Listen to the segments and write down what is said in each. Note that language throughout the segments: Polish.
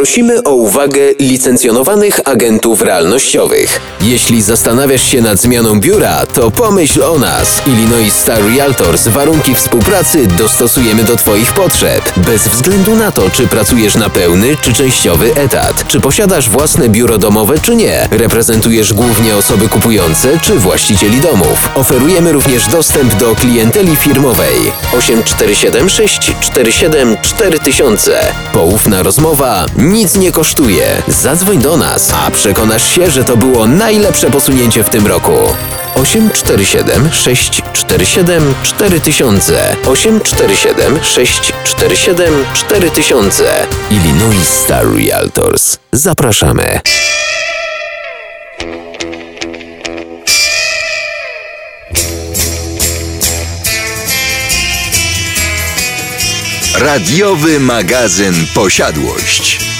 Prosimy o uwagę licencjonowanych agentów realnościowych. Jeśli zastanawiasz się nad zmianą biura, to pomyśl o nas. Illinois Star Realtors warunki współpracy dostosujemy do Twoich potrzeb. Bez względu na to, czy pracujesz na pełny czy częściowy etat, czy posiadasz własne biuro domowe czy nie, reprezentujesz głównie osoby kupujące czy właścicieli domów. Oferujemy również dostęp do klienteli firmowej 847 647 4000. Poufna rozmowa nic nie kosztuje. Zadzwoń do nas, a przekonasz się, że to było najlepsze posunięcie w tym roku. 847 647 4000 847 647 4000 Illinois Star Realtors. Zapraszamy. Radiowy magazyn Posiadłość.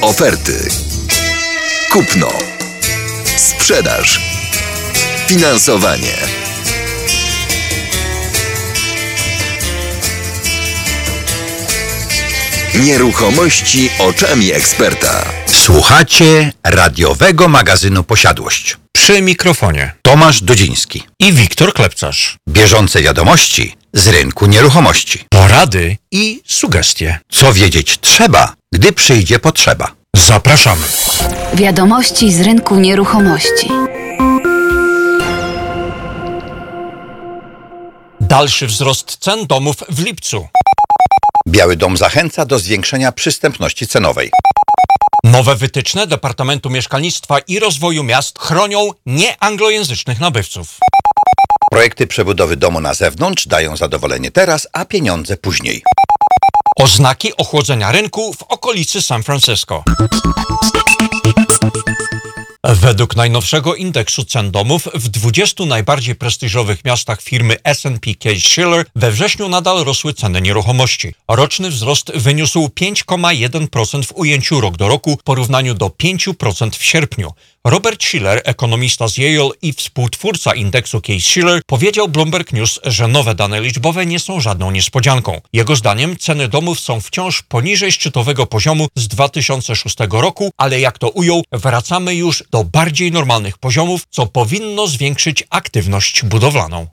Oferty. Kupno. Sprzedaż. Finansowanie. Nieruchomości oczami eksperta. Słuchacie radiowego magazynu Posiadłość. Przy mikrofonie Tomasz Dudziński. i Wiktor Klepcarz. Bieżące wiadomości z rynku nieruchomości. Porady i sugestie. Co wiedzieć trzeba, gdy przyjdzie potrzeba. Zapraszamy. Wiadomości z rynku nieruchomości. Dalszy wzrost cen domów w lipcu. Biały Dom zachęca do zwiększenia przystępności cenowej. Nowe wytyczne Departamentu Mieszkalnictwa i Rozwoju Miast chronią nieanglojęzycznych nabywców. Projekty przebudowy domu na zewnątrz dają zadowolenie teraz, a pieniądze później. Oznaki ochłodzenia rynku w okolicy San Francisco. Według najnowszego indeksu cen domów w 20 najbardziej prestiżowych miastach firmy S&P Case Shiller we wrześniu nadal rosły ceny nieruchomości. Roczny wzrost wyniósł 5,1% w ujęciu rok do roku w porównaniu do 5% w sierpniu. Robert Schiller, ekonomista z Yale i współtwórca indeksu Case Shiller, powiedział Bloomberg News, że nowe dane liczbowe nie są żadną niespodzianką. Jego zdaniem ceny domów są wciąż poniżej szczytowego poziomu z 2006 roku, ale jak to ujął, wracamy już do bardziej normalnych poziomów, co powinno zwiększyć aktywność budowlaną.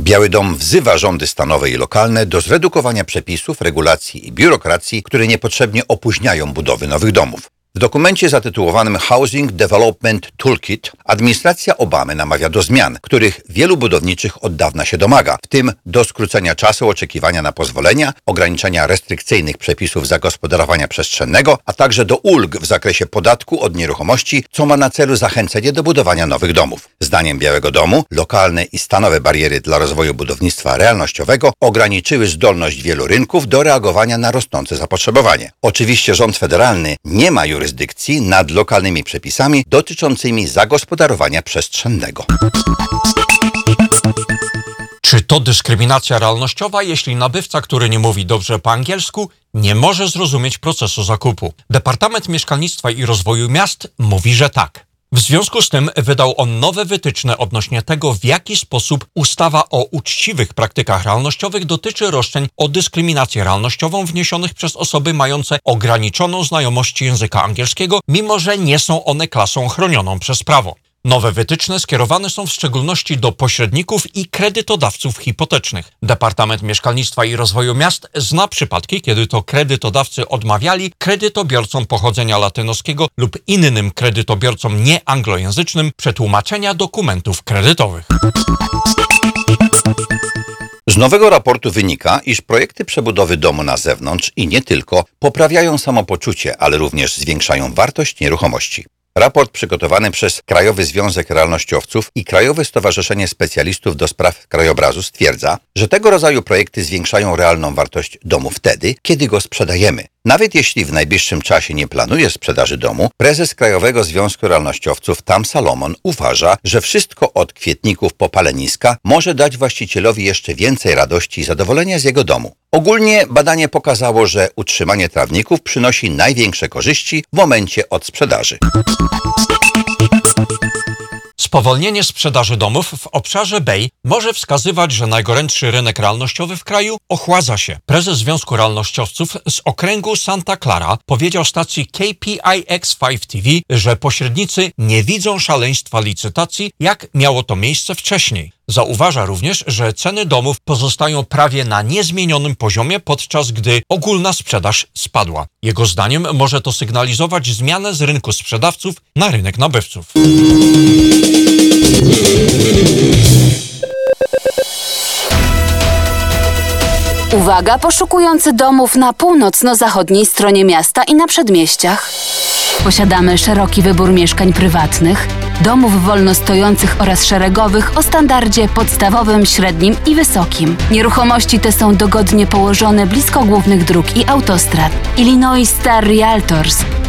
Biały Dom wzywa rządy stanowe i lokalne do zredukowania przepisów, regulacji i biurokracji, które niepotrzebnie opóźniają budowy nowych domów. W dokumencie zatytułowanym Housing Development Toolkit administracja Obamy namawia do zmian, których wielu budowniczych od dawna się domaga, w tym do skrócenia czasu oczekiwania na pozwolenia, ograniczenia restrykcyjnych przepisów zagospodarowania przestrzennego, a także do ulg w zakresie podatku od nieruchomości, co ma na celu zachęcenie do budowania nowych domów. Zdaniem Białego Domu lokalne i stanowe bariery dla rozwoju budownictwa realnościowego ograniczyły zdolność wielu rynków do reagowania na rosnące zapotrzebowanie. Oczywiście rząd federalny nie ma jurysdykcji nad lokalnymi przepisami dotyczącymi zagospodarowania przestrzennego. Czy to dyskryminacja realnościowa, jeśli nabywca, który nie mówi dobrze po angielsku, nie może zrozumieć procesu zakupu? Departament Mieszkalnictwa i Rozwoju Miast mówi, że tak. W związku z tym wydał on nowe wytyczne odnośnie tego, w jaki sposób ustawa o uczciwych praktykach realnościowych dotyczy roszczeń o dyskryminację realnościową wniesionych przez osoby mające ograniczoną znajomość języka angielskiego, mimo że nie są one klasą chronioną przez prawo. Nowe wytyczne skierowane są w szczególności do pośredników i kredytodawców hipotecznych. Departament Mieszkalnictwa i Rozwoju Miast zna przypadki, kiedy to kredytodawcy odmawiali kredytobiorcom pochodzenia latynoskiego lub innym kredytobiorcom nieanglojęzycznym przetłumaczenia dokumentów kredytowych. Z nowego raportu wynika, iż projekty przebudowy domu na zewnątrz i nie tylko poprawiają samopoczucie, ale również zwiększają wartość nieruchomości. Raport przygotowany przez Krajowy Związek Realnościowców i Krajowe Stowarzyszenie Specjalistów do Spraw Krajobrazu stwierdza, że tego rodzaju projekty zwiększają realną wartość domu wtedy, kiedy go sprzedajemy. Nawet jeśli w najbliższym czasie nie planuje sprzedaży domu, prezes Krajowego Związku Realnościowców Tam Salomon uważa, że wszystko od kwietników po paleniska może dać właścicielowi jeszcze więcej radości i zadowolenia z jego domu. Ogólnie badanie pokazało, że utrzymanie trawników przynosi największe korzyści w momencie od sprzedaży. Spowolnienie sprzedaży domów w obszarze Bay może wskazywać, że najgorętszy rynek realnościowy w kraju ochładza się. Prezes Związku Realnościowców z okręgu Santa Clara powiedział stacji KPIX5 TV, że pośrednicy nie widzą szaleństwa licytacji, jak miało to miejsce wcześniej. Zauważa również, że ceny domów pozostają prawie na niezmienionym poziomie, podczas gdy ogólna sprzedaż spadła. Jego zdaniem może to sygnalizować zmianę z rynku sprzedawców na rynek nabywców. Uwaga, poszukujący domów na północno-zachodniej stronie miasta i na przedmieściach. Posiadamy szeroki wybór mieszkań prywatnych, domów wolnostojących oraz szeregowych o standardzie podstawowym, średnim i wysokim. Nieruchomości te są dogodnie położone blisko głównych dróg i autostrad. Illinois Star Realtors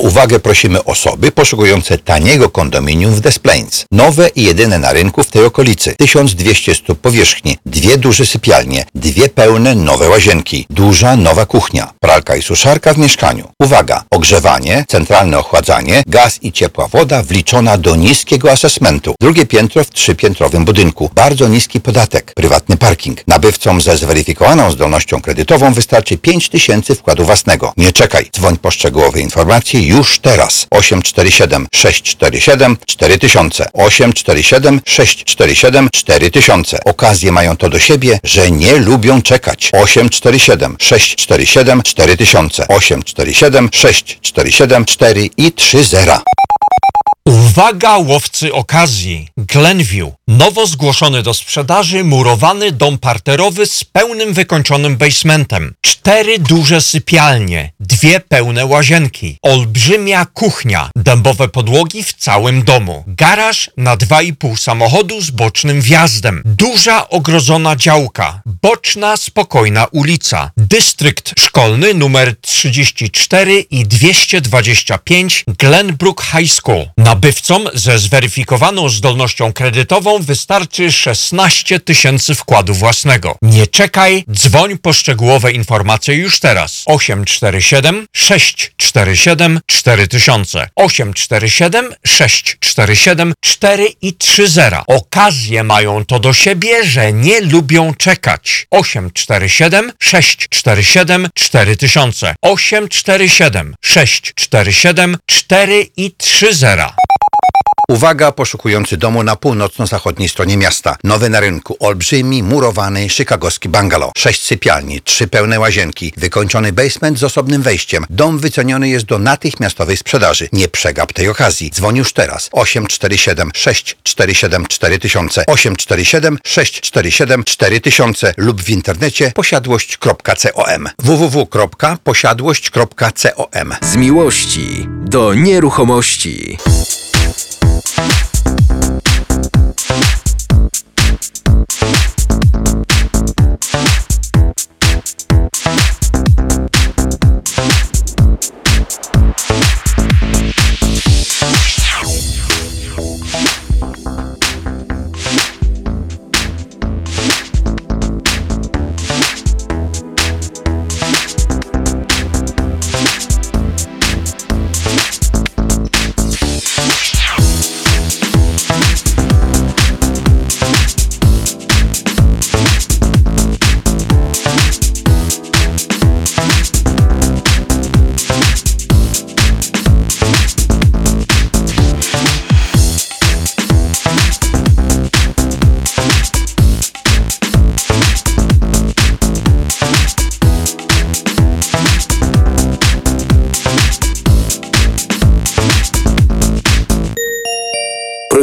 Uwagę prosimy osoby poszukujące taniego kondominium w Des Plaines. Nowe i jedyne na rynku w tej okolicy. 1200 stóp powierzchni, dwie duże sypialnie, dwie pełne nowe łazienki, duża nowa kuchnia, pralka i suszarka w mieszkaniu. Uwaga! Ogrzewanie, centralne ochładzanie, gaz i ciepła woda wliczona do niskiego asesmentu. Drugie piętro w trzypiętrowym budynku. Bardzo niski podatek. Prywatny parking. Nabywcom ze zweryfikowaną zdolnością kredytową wystarczy 5000 wkładu własnego. Nie czekaj. Dzwoń po szczegółowe informacje już teraz. 847 647 4000 847 647 4000 Okazje mają to do siebie, że nie lubią czekać. 847 647 4000 847 647 4 i 30 Uwaga łowcy okazji! Glenview. Nowo zgłoszony do sprzedaży murowany dom parterowy z pełnym wykończonym basementem. Cztery duże sypialnie, dwie pełne łazienki, olbrzymia kuchnia, dębowe podłogi w całym domu, garaż na 2,5 samochodu z bocznym wjazdem, duża ogrodzona działka, boczna spokojna ulica, dystrykt szkolny numer 34 i 225 Glenbrook High School. Na Nabywcom ze zweryfikowaną zdolnością kredytową wystarczy 16 tysięcy wkładu własnego. Nie czekaj, dzwoń po szczegółowe informacje już teraz. 847 647 4000 847 647 4 i 30. Okazje mają to do siebie, że nie lubią czekać. 847 647 4000 847 647 4 i 30. Uwaga, poszukujący domu na północno-zachodniej stronie miasta. Nowy na rynku, olbrzymi, murowany, chicagowski bungalow. Sześć sypialni, trzy pełne łazienki, wykończony basement z osobnym wejściem. Dom wyceniony jest do natychmiastowej sprzedaży. Nie przegap tej okazji. Dzwoń już teraz. 847 647 4000 847 647 4000 lub w internecie posiadłość.com www.posiadłość.com Z miłości do nieruchomości.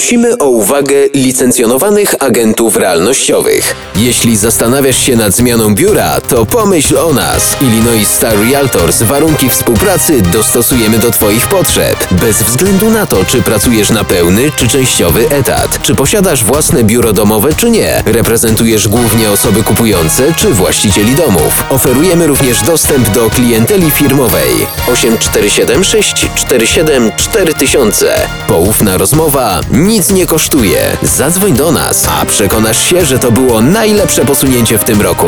Prosimy o uwagę licencjonowanych agentów realnościowych. Jeśli zastanawiasz się nad zmianą biura, to pomyśl o nas. Illinois Star Realtors warunki współpracy dostosujemy do Twoich potrzeb. Bez względu na to, czy pracujesz na pełny czy częściowy etat, czy posiadasz własne biuro domowe czy nie, reprezentujesz głównie osoby kupujące czy właścicieli domów. Oferujemy również dostęp do klienteli firmowej. 847 647 4000. Poufna rozmowa nic nie kosztuje. Zadzwoń do nas, a przekonasz się, że to było najlepsze posunięcie w tym roku.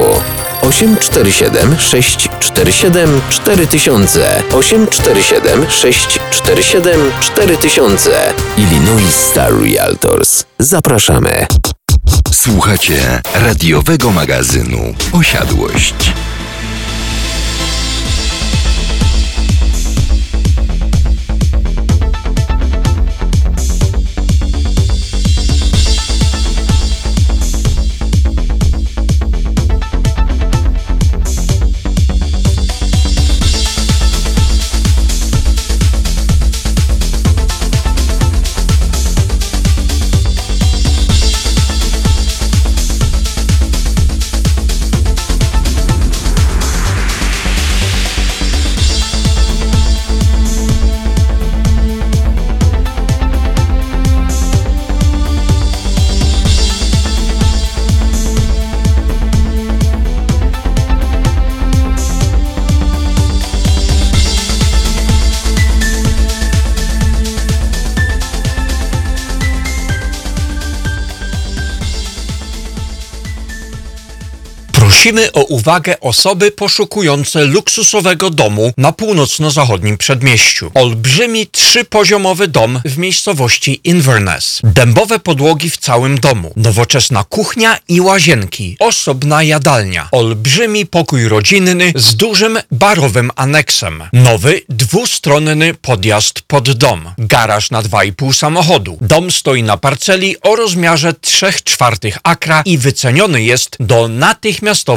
847 647 4000 847 647 4000 Illinois Star Realtors. Zapraszamy. Słuchacie radiowego magazynu Osiadłość. Prosimy o uwagę osoby poszukujące luksusowego domu na północno-zachodnim przedmieściu. Olbrzymi trzypoziomowy dom w miejscowości Inverness. Dębowe podłogi w całym domu. Nowoczesna kuchnia i łazienki. Osobna jadalnia. Olbrzymi pokój rodzinny z dużym barowym aneksem. Nowy dwustronny podjazd pod dom. Garaż na 2,5 samochodu. Dom stoi na parceli o rozmiarze 3 czwartych akra i wyceniony jest do natychmiastowej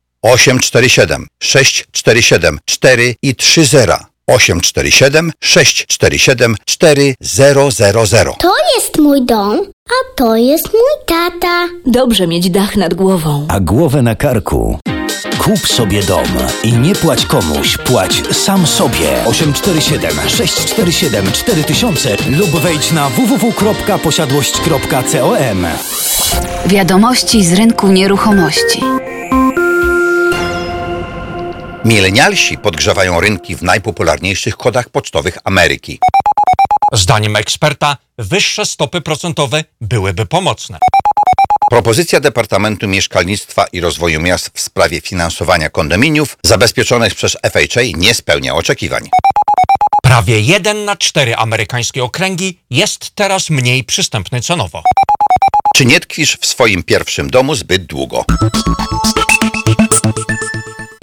847 647 4 i 30 847 647 4000 To jest mój dom, a to jest mój tata. Dobrze mieć dach nad głową. a głowę na karku. Kup sobie dom i nie płać komuś, płać sam sobie. 847 647 4000 lub wejdź na www.posiadłość.com. Wiadomości z rynku nieruchomości. Milenialsi podgrzewają rynki w najpopularniejszych kodach pocztowych Ameryki. Zdaniem eksperta, wyższe stopy procentowe byłyby pomocne. Propozycja Departamentu Mieszkalnictwa i Rozwoju Miast w sprawie finansowania kondominiów zabezpieczonych przez FHA nie spełnia oczekiwań. Prawie 1 na 4 amerykańskie okręgi jest teraz mniej przystępny cenowo. Czy nie tkwisz w swoim pierwszym domu zbyt długo?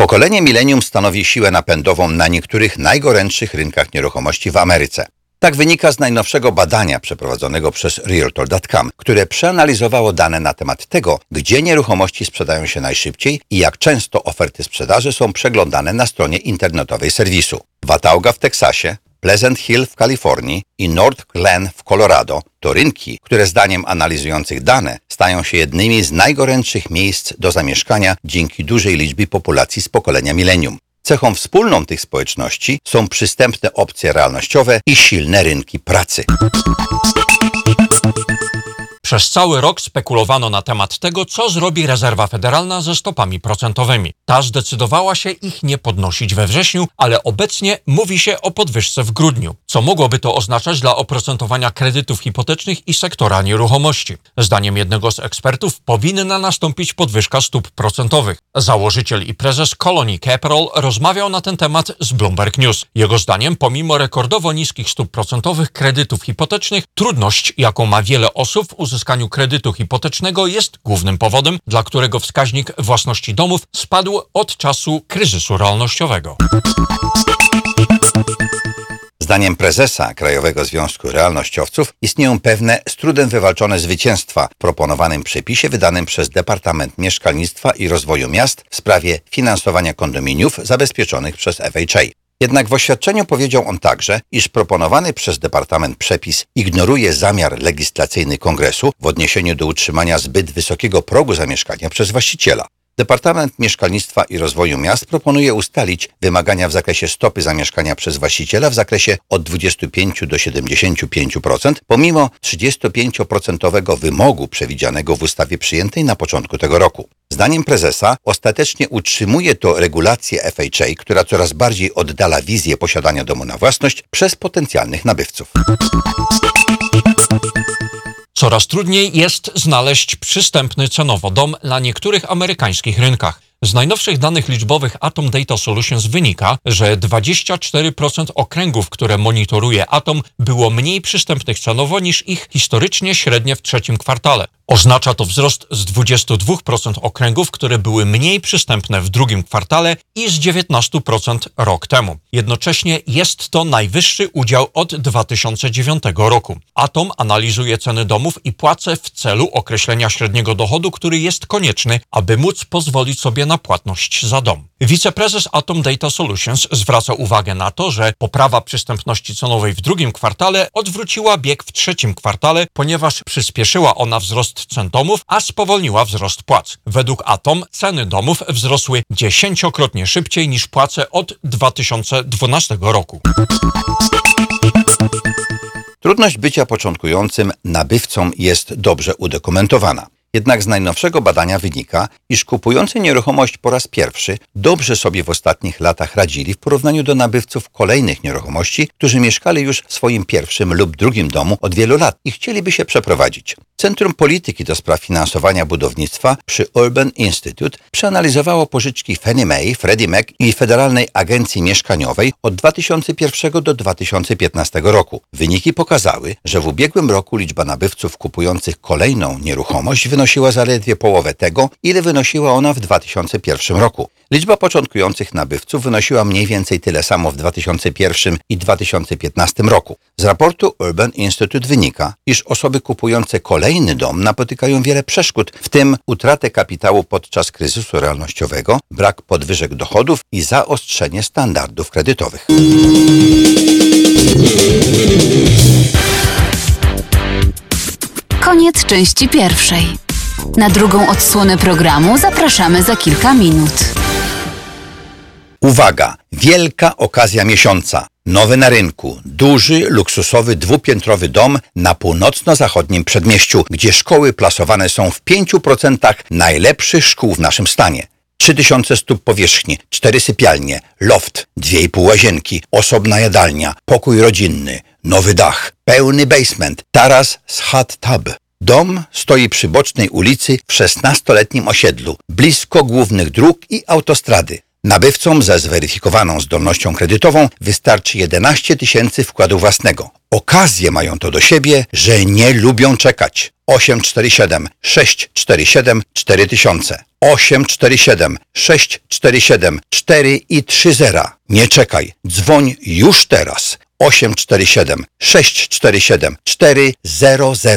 Pokolenie milenium stanowi siłę napędową na niektórych najgorętszych rynkach nieruchomości w Ameryce. Tak wynika z najnowszego badania przeprowadzonego przez Realtor.com, które przeanalizowało dane na temat tego, gdzie nieruchomości sprzedają się najszybciej i jak często oferty sprzedaży są przeglądane na stronie internetowej serwisu. Watauga w Teksasie, Pleasant Hill w Kalifornii i North Glen w Colorado to rynki, które zdaniem analizujących dane stają się jednymi z najgorętszych miejsc do zamieszkania dzięki dużej liczbie populacji z pokolenia milenium. Cechą wspólną tych społeczności są przystępne opcje realnościowe i silne rynki pracy. Przez cały rok spekulowano na temat tego, co zrobi rezerwa federalna ze stopami procentowymi. Ta zdecydowała się ich nie podnosić we wrześniu, ale obecnie mówi się o podwyżce w grudniu. Co mogłoby to oznaczać dla oprocentowania kredytów hipotecznych i sektora nieruchomości? Zdaniem jednego z ekspertów powinna nastąpić podwyżka stóp procentowych. Założyciel i prezes Colony Capital rozmawiał na ten temat z Bloomberg News. Jego zdaniem, pomimo rekordowo niskich stóp procentowych kredytów hipotecznych, trudność, jaką ma wiele osób w uzyskaniu kredytu hipotecznego jest głównym powodem, dla którego wskaźnik własności domów spadł od czasu kryzysu realnościowego. Zdaniem prezesa Krajowego Związku Realnościowców istnieją pewne z trudem wywalczone zwycięstwa w proponowanym przepisie wydanym przez Departament Mieszkalnictwa i Rozwoju Miast w sprawie finansowania kondominiów zabezpieczonych przez FHA. Jednak w oświadczeniu powiedział on także, iż proponowany przez Departament przepis ignoruje zamiar legislacyjny Kongresu w odniesieniu do utrzymania zbyt wysokiego progu zamieszkania przez właściciela. Departament Mieszkalnictwa i Rozwoju Miast proponuje ustalić wymagania w zakresie stopy zamieszkania przez właściciela w zakresie od 25 do 75%, pomimo 35% wymogu przewidzianego w ustawie przyjętej na początku tego roku. Zdaniem prezesa ostatecznie utrzymuje to regulację FHA, która coraz bardziej oddala wizję posiadania domu na własność przez potencjalnych nabywców. Coraz trudniej jest znaleźć przystępny cenowo dom na niektórych amerykańskich rynkach. Z najnowszych danych liczbowych Atom Data Solutions wynika, że 24% okręgów, które monitoruje Atom, było mniej przystępnych cenowo niż ich historycznie średnie w trzecim kwartale. Oznacza to wzrost z 22% okręgów, które były mniej przystępne w drugim kwartale i z 19% rok temu. Jednocześnie jest to najwyższy udział od 2009 roku. Atom analizuje ceny domów i płace w celu określenia średniego dochodu, który jest konieczny, aby móc pozwolić sobie na płatność za dom. Wiceprezes Atom Data Solutions zwraca uwagę na to, że poprawa przystępności cenowej w drugim kwartale odwróciła bieg w trzecim kwartale, ponieważ przyspieszyła ona wzrost cen domów, a spowolniła wzrost płac. Według Atom ceny domów wzrosły dziesięciokrotnie szybciej niż płace od 2012 roku. Trudność bycia początkującym nabywcą jest dobrze udokumentowana. Jednak z najnowszego badania wynika, iż kupujący nieruchomość po raz pierwszy dobrze sobie w ostatnich latach radzili w porównaniu do nabywców kolejnych nieruchomości, którzy mieszkali już w swoim pierwszym lub drugim domu od wielu lat i chcieliby się przeprowadzić. Centrum Polityki do spraw finansowania budownictwa przy Urban Institute przeanalizowało pożyczki Fannie Mae, Freddie Mac i Federalnej Agencji Mieszkaniowej od 2001 do 2015 roku. Wyniki pokazały, że w ubiegłym roku liczba nabywców kupujących kolejną nieruchomość wynosiła zaledwie połowę tego, ile wynosiła ona w 2001 roku. Liczba początkujących nabywców wynosiła mniej więcej tyle samo w 2001 i 2015 roku. Z raportu Urban Institute wynika, iż osoby kupujące kolejny dom napotykają wiele przeszkód, w tym utratę kapitału podczas kryzysu realnościowego, brak podwyżek dochodów i zaostrzenie standardów kredytowych. Koniec części pierwszej. Na drugą odsłonę programu zapraszamy za kilka minut. Uwaga! Wielka okazja miesiąca. Nowy na rynku, duży, luksusowy, dwupiętrowy dom na północno-zachodnim przedmieściu, gdzie szkoły plasowane są w 5% najlepszych szkół w naszym stanie. 3000 stóp powierzchni, 4 sypialnie, loft, 2,5 łazienki, osobna jadalnia, pokój rodzinny, nowy dach, pełny basement, taras z hot tub. Dom stoi przy bocznej ulicy w 16-letnim osiedlu, blisko głównych dróg i autostrady. Nabywcom ze zweryfikowaną zdolnością kredytową wystarczy 11 tysięcy wkładu własnego. Okazje mają to do siebie, że nie lubią czekać. 847 647 4000 847 647 4 i 30. Nie czekaj, dzwoń już teraz. 847 647 4000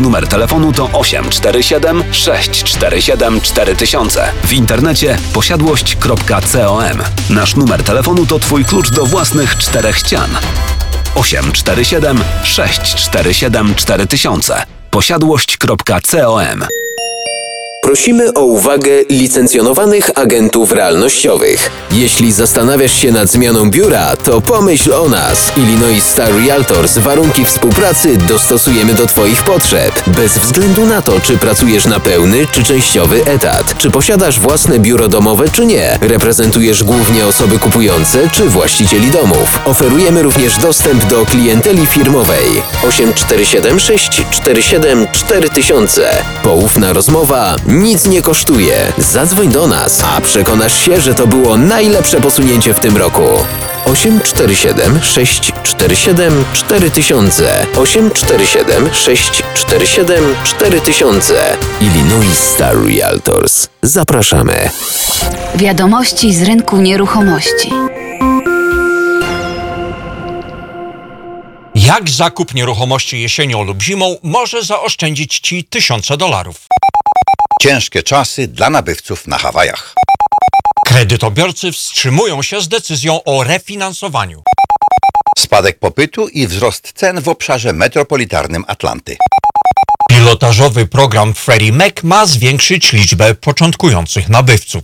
numer telefonu to 847 647 4000. W internecie posiadłość.com. Nasz numer telefonu to Twój klucz do własnych czterech ścian. 847 647 4000 posiadłość.com Prosimy o uwagę licencjonowanych agentów realnościowych. Jeśli zastanawiasz się nad zmianą biura, to pomyśl o nas. Illinois Star Realtors warunki współpracy dostosujemy do Twoich potrzeb. Bez względu na to, czy pracujesz na pełny czy częściowy etat, czy posiadasz własne biuro domowe czy nie, reprezentujesz głównie osoby kupujące czy właścicieli domów. Oferujemy również dostęp do klienteli firmowej. 847 647 4000. Poufna rozmowa Nic nie kosztuje. Zadzwoń do nas, a przekonasz się, że to było najlepsze posunięcie w tym roku. 847 647 4000 847 647 4000 Illinois Star Realtors. Zapraszamy. Wiadomości z rynku nieruchomości. Jak zakup nieruchomości jesienią lub zimą może zaoszczędzić Ci tysiące dolarów? Ciężkie czasy dla nabywców na Hawajach. Kredytobiorcy wstrzymują się z decyzją o refinansowaniu. Spadek popytu i wzrost cen w obszarze metropolitarnym Atlanty. Pilotażowy program Freddie Mac ma zwiększyć liczbę początkujących nabywców.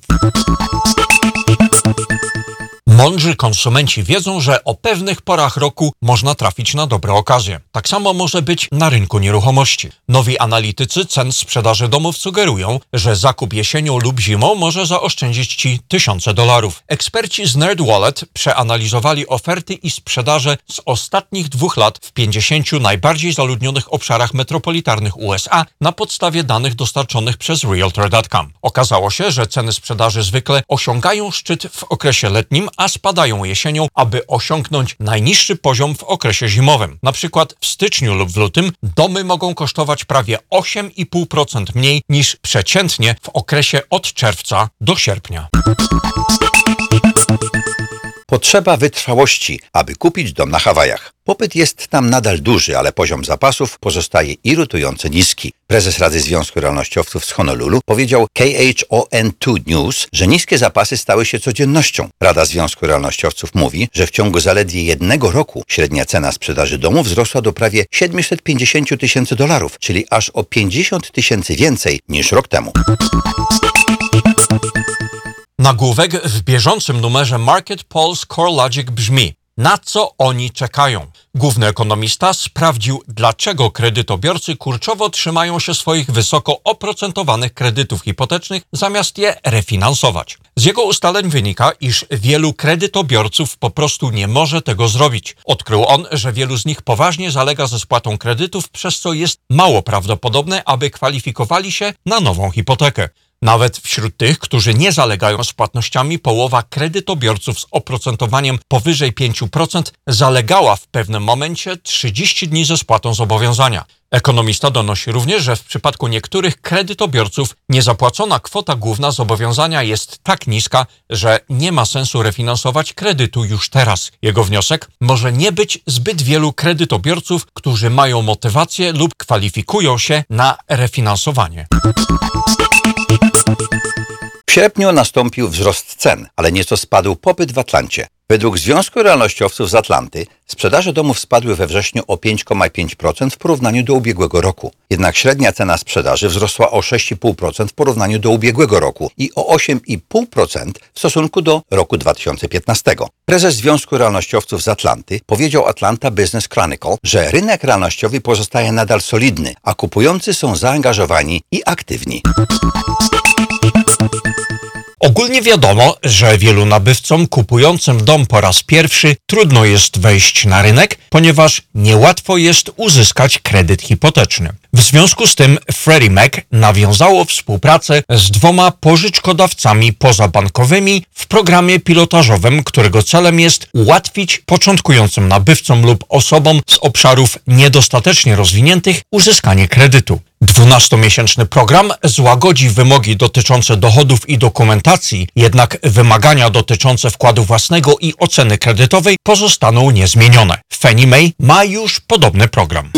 Mądrzy konsumenci wiedzą, że o pewnych porach roku można trafić na dobre okazje. Tak samo może być na rynku nieruchomości. Nowi analitycy cen sprzedaży domów sugerują, że zakup jesienią lub zimą może zaoszczędzić Ci tysiące dolarów. Eksperci z NerdWallet przeanalizowali oferty i sprzedaże z ostatnich dwóch lat w 50 najbardziej zaludnionych obszarach metropolitarnych USA na podstawie danych dostarczonych przez Realtor.com. Okazało się, że ceny sprzedaży zwykle osiągają szczyt w okresie letnim, a spadają jesienią, aby osiągnąć najniższy poziom w okresie zimowym. Na przykład w styczniu lub w lutym domy mogą kosztować prawie 8,5% mniej niż przeciętnie w okresie od czerwca do sierpnia. Potrzeba wytrwałości, aby kupić dom na Hawajach. Popyt jest tam nadal duży, ale poziom zapasów pozostaje irytująco niski. Prezes Rady Związku Realnościowców z Honolulu powiedział KHON2 News, że niskie zapasy stały się codziennością. Rada Związku Realnościowców mówi, że w ciągu zaledwie jednego roku średnia cena sprzedaży domu wzrosła do prawie 750 tysięcy dolarów, czyli aż o 50 tysięcy więcej niż rok temu. Nagłówek w bieżącym numerze Market Pulse CoreLogic brzmi na co oni czekają? Główny ekonomista sprawdził, dlaczego kredytobiorcy kurczowo trzymają się swoich wysoko oprocentowanych kredytów hipotecznych, zamiast je refinansować. Z jego ustaleń wynika, iż wielu kredytobiorców po prostu nie może tego zrobić. Odkrył on, że wielu z nich poważnie zalega ze spłatą kredytów, przez co jest mało prawdopodobne, aby kwalifikowali się na nową hipotekę. Nawet wśród tych, którzy nie zalegają z płatnościami, połowa kredytobiorców z oprocentowaniem powyżej 5% zalegała w pewnym momencie 30 dni ze spłatą zobowiązania. Ekonomista donosi również, że w przypadku niektórych kredytobiorców niezapłacona kwota główna zobowiązania jest tak niska, że nie ma sensu refinansować kredytu już teraz. Jego wniosek może nie być zbyt wielu kredytobiorców, którzy mają motywację lub kwalifikują się na refinansowanie. Sierpniu nastąpił wzrost cen, ale nieco spadł popyt w Atlancie. Według Związku Realnościowców z Atlanty sprzedaże domów spadły we wrześniu o 5,5% w porównaniu do ubiegłego roku. Jednak średnia cena sprzedaży wzrosła o 6,5% w porównaniu do ubiegłego roku i o 8,5% w stosunku do roku 2015. Prezes Związku Realnościowców z Atlanty powiedział Atlanta Business Chronicle, że rynek realnościowy pozostaje nadal solidny, a kupujący są zaangażowani i aktywni. Ogólnie wiadomo, że wielu nabywcom kupującym dom po raz pierwszy trudno jest wejść na rynek, ponieważ niełatwo jest uzyskać kredyt hipoteczny. W związku z tym Freddie Mac nawiązało współpracę z dwoma pożyczkodawcami pozabankowymi w programie pilotażowym, którego celem jest ułatwić początkującym nabywcom lub osobom z obszarów niedostatecznie rozwiniętych uzyskanie kredytu. 12-miesięczny program złagodzi wymogi dotyczące dochodów i dokumentacji, jednak wymagania dotyczące wkładu własnego i oceny kredytowej pozostaną niezmienione. Fannie Mae ma już podobny program.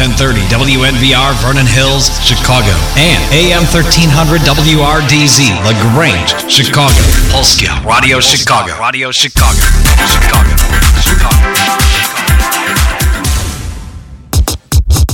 AM 1030 WNVR Vernon Hills, Chicago. And AM 1300 WRDZ LaGrange, Chicago. Polskia Radio Chicago. Radio Chicago. Chicago. Chicago.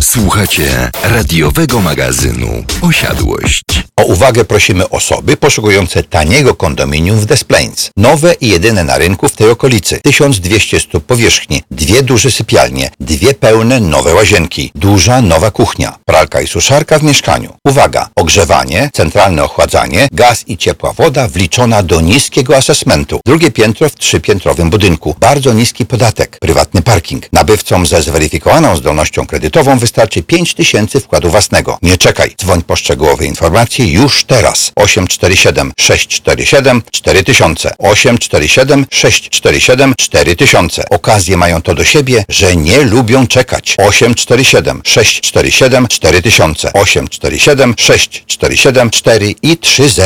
Słuchacie radiowego magazynu Osiadłość. O uwagę prosimy osoby poszukujące taniego kondominium w Des Plaines. Nowe i jedyne na rynku w tej okolicy. 1200 stóp powierzchni, dwie duże sypialnie, dwie pełne nowe łazienki, duża nowa kuchnia, pralka i suszarka w mieszkaniu. Uwaga! Ogrzewanie, centralne ochładzanie, gaz i ciepła woda wliczona do niskiego asesmentu. Drugie piętro w trzypiętrowym budynku. Bardzo niski podatek. Prywatny parking. Nabywcom ze zweryfikowaną zdolnością kredytową wystarczy 5 tysięcy wkładu własnego. Nie czekaj. Dzwoń po szczegółowe informacje już teraz. 847 647 4000 847 647 4000 Okazje mają to do siebie, że nie lubią czekać. 847 647 4000 847 647 4 i 30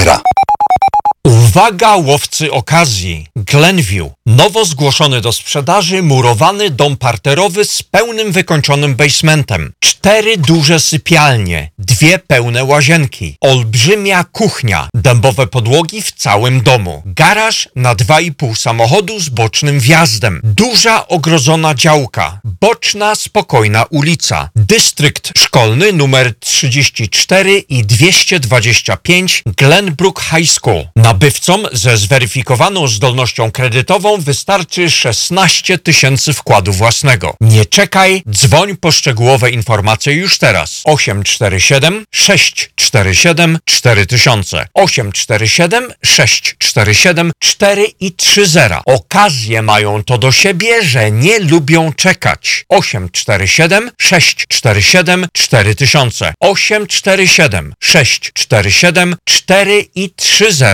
Uwaga łowcy okazji! Glenview. Nowo zgłoszony do sprzedaży murowany dom parterowy z pełnym wykończonym basementem. Cztery duże sypialnie, dwie pełne łazienki, olbrzymia kuchnia, dębowe podłogi w całym domu, garaż na 2,5 samochodu z bocznym wjazdem, duża ogrodzona działka, boczna spokojna ulica, dystrykt szkolny numer 34 i 225 Glenbrook High School. Nabywcom ze zweryfikowaną zdolnością kredytową wystarczy 16 tysięcy wkładu własnego. Nie czekaj, dzwoń po szczegółowe informacje już teraz. 847 647 4000 847 647 4 i 30. Okazje mają to do siebie, że nie lubią czekać. 847 647 4000 847 647 4 i 30.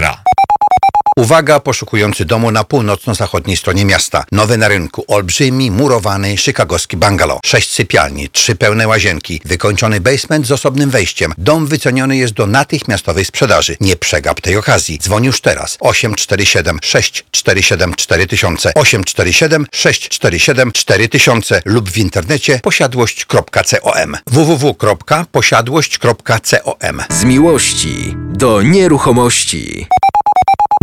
Uwaga, poszukujący domu na północno-zachodniej stronie miasta. Nowy na rynku, olbrzymi, murowany, chicagowski bungalow. Sześć sypialni, trzy pełne łazienki, wykończony basement z osobnym wejściem. Dom wyceniony jest do natychmiastowej sprzedaży. Nie przegap tej okazji. Dzwoń już teraz. 847 647 4000 847 647 4000 lub w internecie posiadłość.com www.posiadłość.com Z miłości do nieruchomości.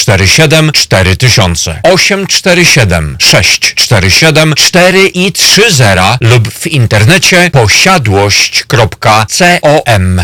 647 4000 847 647 4 i 30 lub w internecie posiadłość.com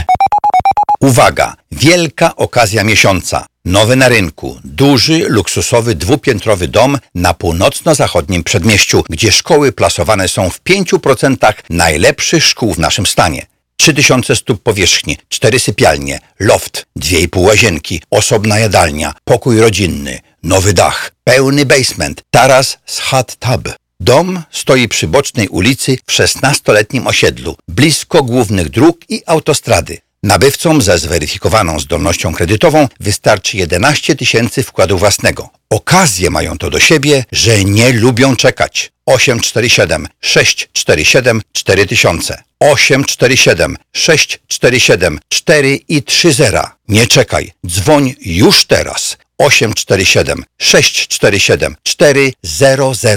Uwaga! Wielka okazja miesiąca. Nowy na rynku, duży, luksusowy, dwupiętrowy dom na północno-zachodnim przedmieściu, gdzie szkoły plasowane są w 5% najlepszych szkół w naszym stanie. 3000 stóp powierzchni, cztery sypialnie, loft, dwie i pół łazienki, osobna jadalnia, pokój rodzinny, nowy dach, pełny basement, taras z hot tub. Dom stoi przy bocznej ulicy w 16-letnim osiedlu, blisko głównych dróg i autostrady. Nabywcom ze zweryfikowaną zdolnością kredytową wystarczy 11 tysięcy wkładu własnego. Okazje mają to do siebie, że nie lubią czekać. 847 647 4000 847 647 4 i 30. Nie czekaj, dzwoń już teraz. 847 647 4000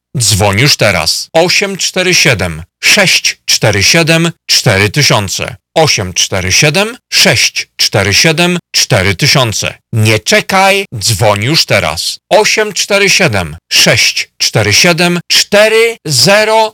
Dzwoń już teraz. 847 647 4000 847 647 4000 Nie czekaj, dzwoń już teraz. 847 647 4000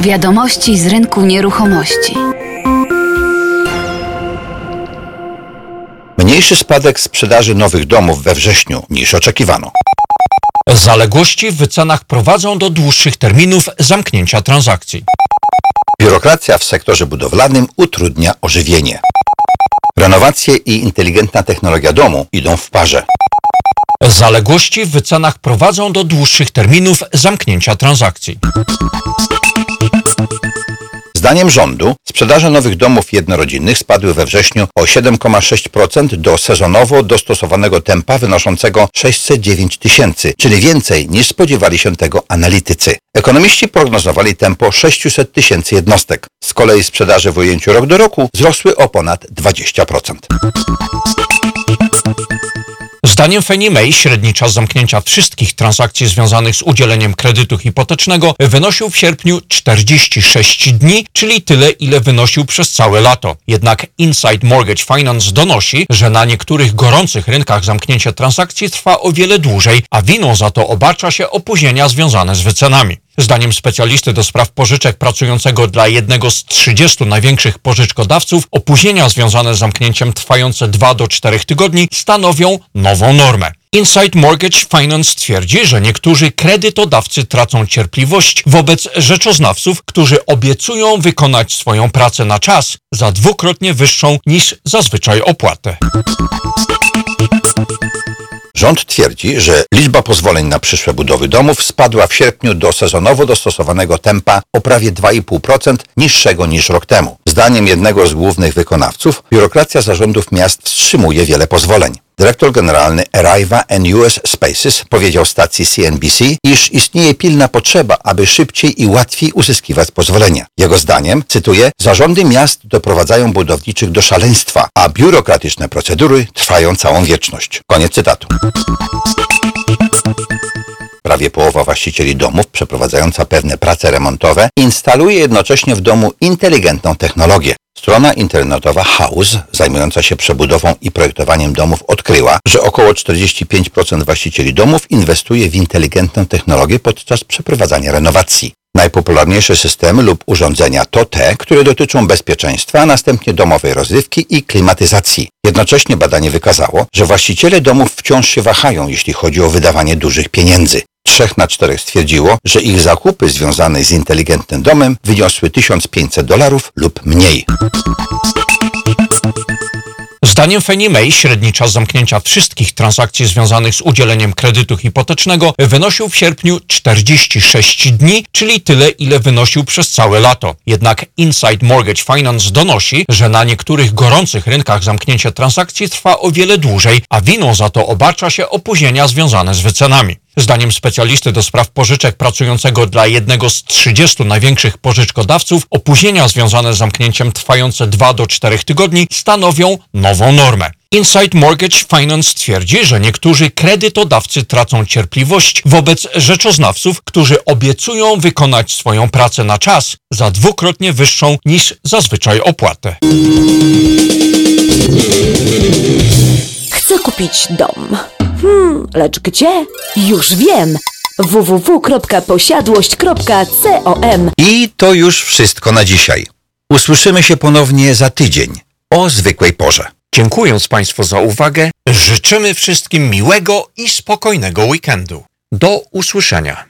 Wiadomości z rynku nieruchomości. Mniejszy spadek sprzedaży nowych domów we wrześniu niż oczekiwano. Zaległości w wycenach prowadzą do dłuższych terminów zamknięcia transakcji. Biurokracja w sektorze budowlanym utrudnia ożywienie. Renowacje i inteligentna technologia domu idą w parze. Zaległości w wycenach prowadzą do dłuższych terminów zamknięcia transakcji. Zdaniem rządu sprzedaże nowych domów jednorodzinnych spadły we wrześniu o 7,6% do sezonowo dostosowanego tempa wynoszącego 609 tysięcy, czyli więcej niż spodziewali się tego analitycy. Ekonomiści prognozowali tempo 600 tysięcy jednostek. Z kolei sprzedaże w ujęciu rok do roku wzrosły o ponad 20%. Zdaniem Fannie Mae średni czas zamknięcia wszystkich transakcji związanych z udzieleniem kredytu hipotecznego wynosił w sierpniu 46 dni, czyli tyle, ile wynosił przez całe lato. Jednak Inside Mortgage Finance donosi, że na niektórych gorących rynkach zamknięcie transakcji trwa o wiele dłużej, a winą za to obarcza się opóźnienia związane z wycenami. Zdaniem specjalisty do spraw pożyczek pracującego dla jednego z 30 największych pożyczkodawców, opóźnienia związane z zamknięciem trwające 2 do 4 tygodni stanowią nową normę. Inside Mortgage Finance twierdzi, że niektórzy kredytodawcy tracą cierpliwość wobec rzeczoznawców, którzy obiecują wykonać swoją pracę na czas za dwukrotnie wyższą niż zazwyczaj opłatę. Rząd twierdzi, że liczba pozwoleń na przyszłe budowy domów spadła w sierpniu do sezonowo dostosowanego tempa o prawie 2,5% niższego niż rok temu. Zdaniem jednego z głównych wykonawców, biurokracja zarządów miast wstrzymuje wiele pozwoleń. Dyrektor generalny Arriva and US Spaces powiedział stacji CNBC, iż istnieje pilna potrzeba, aby szybciej i łatwiej uzyskiwać pozwolenia. Jego zdaniem, cytuję, zarządy miast doprowadzają budowniczych do szaleństwa, a biurokratyczne procedury trwają całą wieczność. Koniec cytatu. Prawie połowa właścicieli domów przeprowadzająca pewne prace remontowe instaluje jednocześnie w domu inteligentną technologię. Strona internetowa House, zajmująca się przebudową i projektowaniem domów, odkryła, że około 45% właścicieli domów inwestuje w inteligentną technologię podczas przeprowadzania renowacji. Najpopularniejsze systemy lub urządzenia to te, które dotyczą bezpieczeństwa, a następnie domowej rozrywki i klimatyzacji. Jednocześnie badanie wykazało, że właściciele domów wciąż się wahają, jeśli chodzi o wydawanie dużych pieniędzy. Trzech na czterech stwierdziło, że ich zakupy związane z inteligentnym domem wyniosły 1500 dolarów lub mniej. Zdaniem Fannie Mae średni czas zamknięcia wszystkich transakcji związanych z udzieleniem kredytu hipotecznego wynosił w sierpniu 46 dni, czyli tyle, ile wynosił przez całe lato. Jednak Inside Mortgage Finance donosi, że na niektórych gorących rynkach zamknięcie transakcji trwa o wiele dłużej, a winą za to obarcza się opóźnienia związane z wycenami. Zdaniem specjalisty do spraw pożyczek pracującego dla jednego z 30 największych pożyczkodawców, opóźnienia związane z zamknięciem trwające 2 do 4 tygodni stanowią nową normę. Inside Mortgage Finance twierdzi, że niektórzy kredytodawcy tracą cierpliwość wobec rzeczoznawców, którzy obiecują wykonać swoją pracę na czas za dwukrotnie wyższą niż zazwyczaj opłatę. Chcę kupić dom. Hmm, lecz gdzie? Już wiem! www.posiadłość.com I to już wszystko na dzisiaj. Usłyszymy się ponownie za tydzień o zwykłej porze. Dziękując Państwu za uwagę, życzymy wszystkim miłego i spokojnego weekendu. Do usłyszenia.